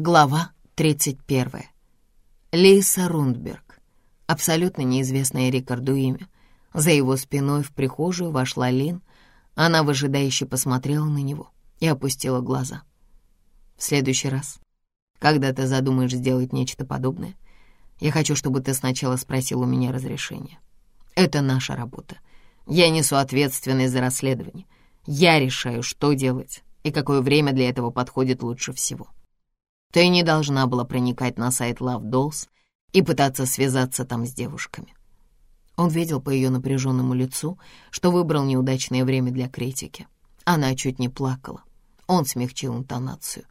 Глава 31. Лейса Рундберг. Абсолютно неизвестное Рикарду имя. За его спиной в прихожую вошла Лин. Она выжидающе посмотрела на него и опустила глаза. «В следующий раз, когда ты задумаешь сделать нечто подобное, я хочу, чтобы ты сначала спросил у меня разрешения. Это наша работа. Я несу ответственность за расследование. Я решаю, что делать и какое время для этого подходит лучше всего». Ты не должна была проникать на сайт Love Dolls и пытаться связаться там с девушками. Он видел по ее напряженному лицу, что выбрал неудачное время для критики. Она чуть не плакала. Он смягчил интонацию.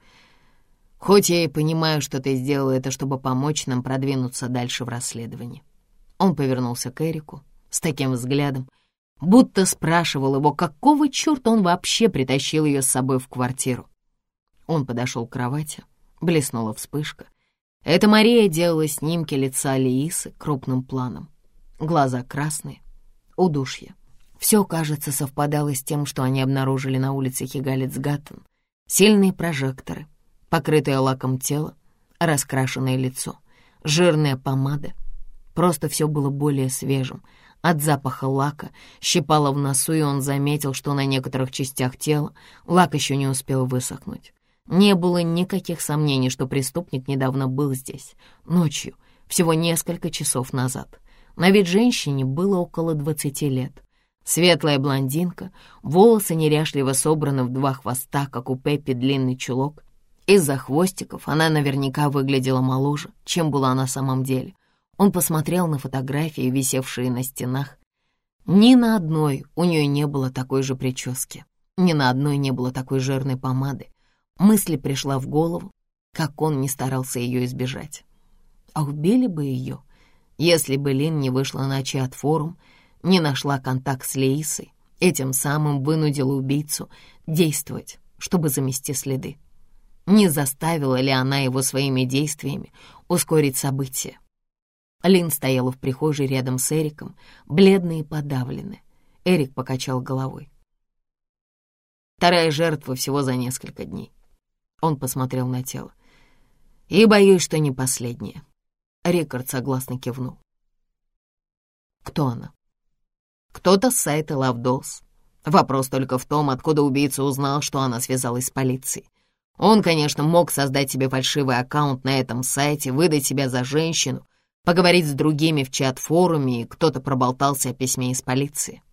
«Хоть я и понимаю, что ты сделала это, чтобы помочь нам продвинуться дальше в расследовании». Он повернулся к Эрику с таким взглядом, будто спрашивал его, какого черта он вообще притащил ее с собой в квартиру. Он подошел к кровати, Блеснула вспышка. Это Мария делала снимки лица Лиисы крупным планом. Глаза красные, удушье. Все, кажется, совпадало с тем, что они обнаружили на улице Хигалец-Гаттен. Сильные прожекторы, покрытое лаком тело, раскрашенное лицо, жирная помада. Просто все было более свежим. От запаха лака щипало в носу, и он заметил, что на некоторых частях тела лак еще не успел высохнуть. Не было никаких сомнений, что преступник недавно был здесь, ночью, всего несколько часов назад. На вид женщине было около двадцати лет. Светлая блондинка, волосы неряшливо собраны в два хвоста, как у Пеппи длинный чулок. Из-за хвостиков она наверняка выглядела моложе, чем была на самом деле. Он посмотрел на фотографии, висевшие на стенах. Ни на одной у нее не было такой же прически, ни на одной не было такой жирной помады. Мысль пришла в голову, как он не старался ее избежать. А убили бы ее, если бы Лин не вышла на чат-форум, не нашла контакт с Лейсой и тем самым вынудила убийцу действовать, чтобы замести следы. Не заставила ли она его своими действиями ускорить события? Лин стояла в прихожей рядом с Эриком, бледная и подавленная. Эрик покачал головой. Вторая жертва всего за несколько дней. Он посмотрел на тело. «И боюсь, что не последняя». Рикард согласно кивнул. «Кто она?» «Кто-то с сайта Dolls. Вопрос только в том, откуда убийца узнал, что она связалась с полицией. Он, конечно, мог создать себе фальшивый аккаунт на этом сайте, выдать себя за женщину, поговорить с другими в чат-форуме, и кто-то проболтался о письме из полиции.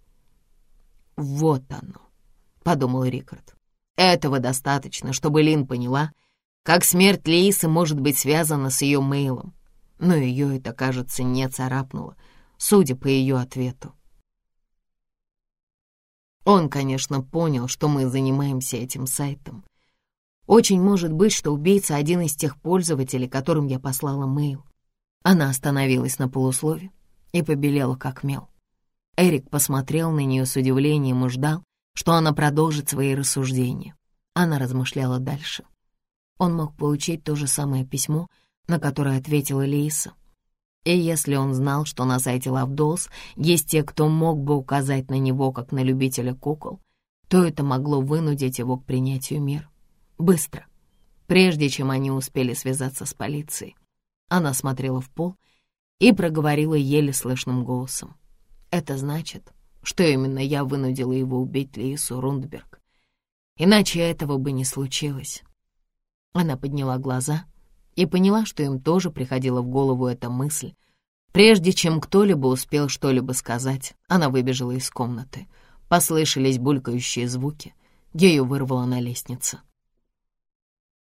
«Вот оно», — подумал Рикард. Этого достаточно, чтобы Лин поняла, как смерть Лейсы может быть связана с ее мейлом. Но ее это, кажется, не царапнуло, судя по ее ответу. Он, конечно, понял, что мы занимаемся этим сайтом. Очень может быть, что убийца — один из тех пользователей, которым я послала мейл. Она остановилась на полуслове и побелела, как мел. Эрик посмотрел на нее с удивлением и ждал, что она продолжит свои рассуждения. Она размышляла дальше. Он мог получить то же самое письмо, на которое ответила Лейса. И если он знал, что на сайте Лавдолс есть те, кто мог бы указать на него как на любителя кукол, то это могло вынудить его к принятию мер. Быстро, прежде чем они успели связаться с полицией. Она смотрела в пол и проговорила еле слышным голосом. «Это значит, что именно я вынудила его убить Лису Рундберг. Иначе этого бы не случилось. Она подняла глаза и поняла, что им тоже приходила в голову эта мысль. Прежде чем кто-либо успел что-либо сказать, она выбежала из комнаты. Послышались булькающие звуки. Ею вырвало на лестнице.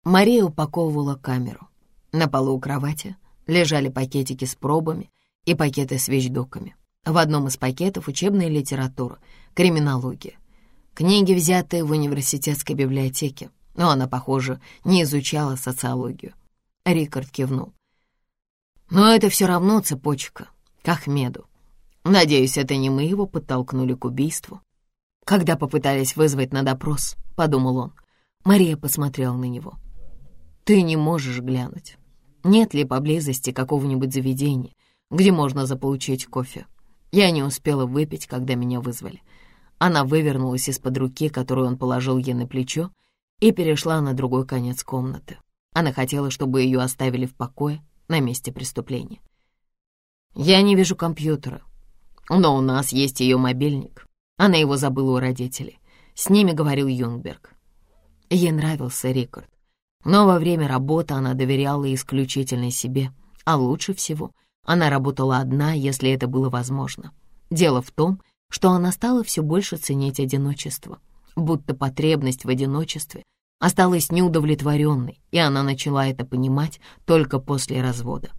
Мария упаковывала камеру. На полу у кровати лежали пакетики с пробами и пакеты с вещдоками. В одном из пакетов учебная литература, криминология. Книги, взятые в университетской библиотеке, но она, похоже, не изучала социологию. Рикард кивнул. Но это все равно цепочка, к Ахмеду. Надеюсь, это не мы его подтолкнули к убийству. Когда попытались вызвать на допрос, подумал он, Мария посмотрела на него. Ты не можешь глянуть. Нет ли поблизости какого-нибудь заведения, где можно заполучить кофе? Я не успела выпить, когда меня вызвали. Она вывернулась из-под руки, которую он положил ей на плечо, и перешла на другой конец комнаты. Она хотела, чтобы ее оставили в покое на месте преступления. «Я не вижу компьютера, но у нас есть ее мобильник. Она его забыла у родителей. С ними говорил Юнгберг. Ей нравился Рикард. Но во время работы она доверяла исключительно себе, а лучше всего она работала одна, если это было возможно. Дело в том, что она стала все больше ценить одиночество, будто потребность в одиночестве осталась неудовлетворенной, и она начала это понимать только после развода.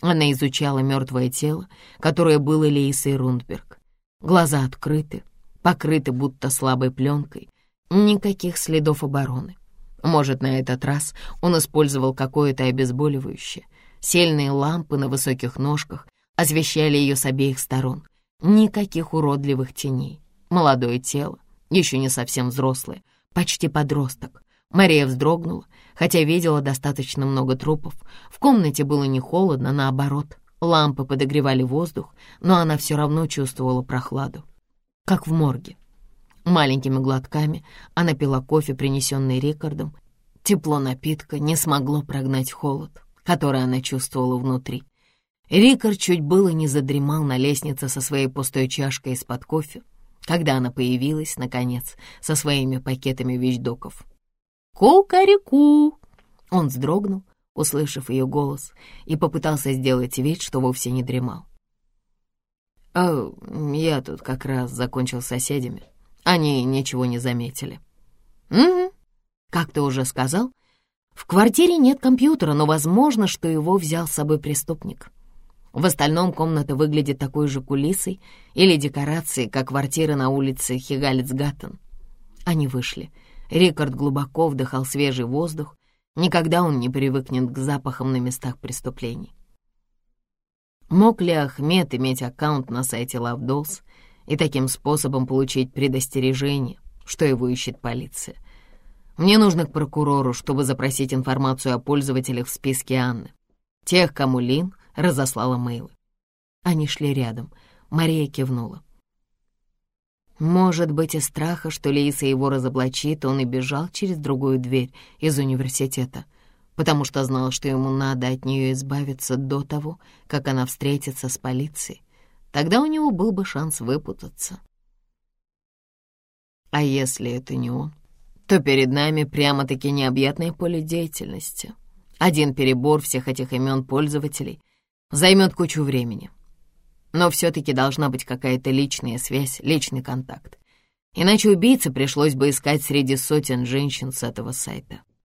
Она изучала мертвое тело, которое было Лейсой Рундберг. Глаза открыты, покрыты будто слабой пленкой, никаких следов обороны. Может, на этот раз он использовал какое-то обезболивающее. Сильные лампы на высоких ножках освещали ее с обеих сторон. Никаких уродливых теней. Молодое тело, еще не совсем взрослое, почти подросток. Мария вздрогнула, хотя видела достаточно много трупов. В комнате было не холодно, наоборот. Лампы подогревали воздух, но она все равно чувствовала прохладу. Как в морге. Маленькими глотками она пила кофе, принесенный Рикардом. Тепло напитка не смогло прогнать холод, который она чувствовала внутри. Рикард чуть было не задремал на лестнице со своей пустой чашкой из-под кофе, когда она появилась, наконец, со своими пакетами вещдоков. «Ку-ка-ку!» Он вздрогнул, услышав ее голос, и попытался сделать вид, что вовсе не дремал. «А я тут как раз закончил с соседями. Они ничего не заметили». «Угу. Как ты уже сказал, в квартире нет компьютера, но возможно, что его взял с собой преступник. В остальном комната выглядит такой же кулисой или декорацией, как квартира на улице Хигалицгаттен. Они вышли. Рикард глубоко вдыхал свежий воздух. Никогда он не привыкнет к запахам на местах преступлений. Мог ли Ахмед иметь аккаунт на сайте Лавдолс и таким способом получить предостережение, что его ищет полиция? Мне нужно к прокурору, чтобы запросить информацию о пользователях в списке Анны. Тех, кому Лин разослала мейлы. Они шли рядом. Мария кивнула. Может быть, из страха, что Лейса его разоблачит, он и бежал через другую дверь из университета — потому что знал, что ему надо от нее избавиться до того, как она встретится с полицией. Тогда у него был бы шанс выпутаться. А если это не он, то перед нами прямо-таки необъятное поле деятельности. Один перебор всех этих имен пользователей займет кучу времени. Но все-таки должна быть какая-то личная связь, личный контакт. Иначе убийце пришлось бы искать среди сотен женщин с этого сайта.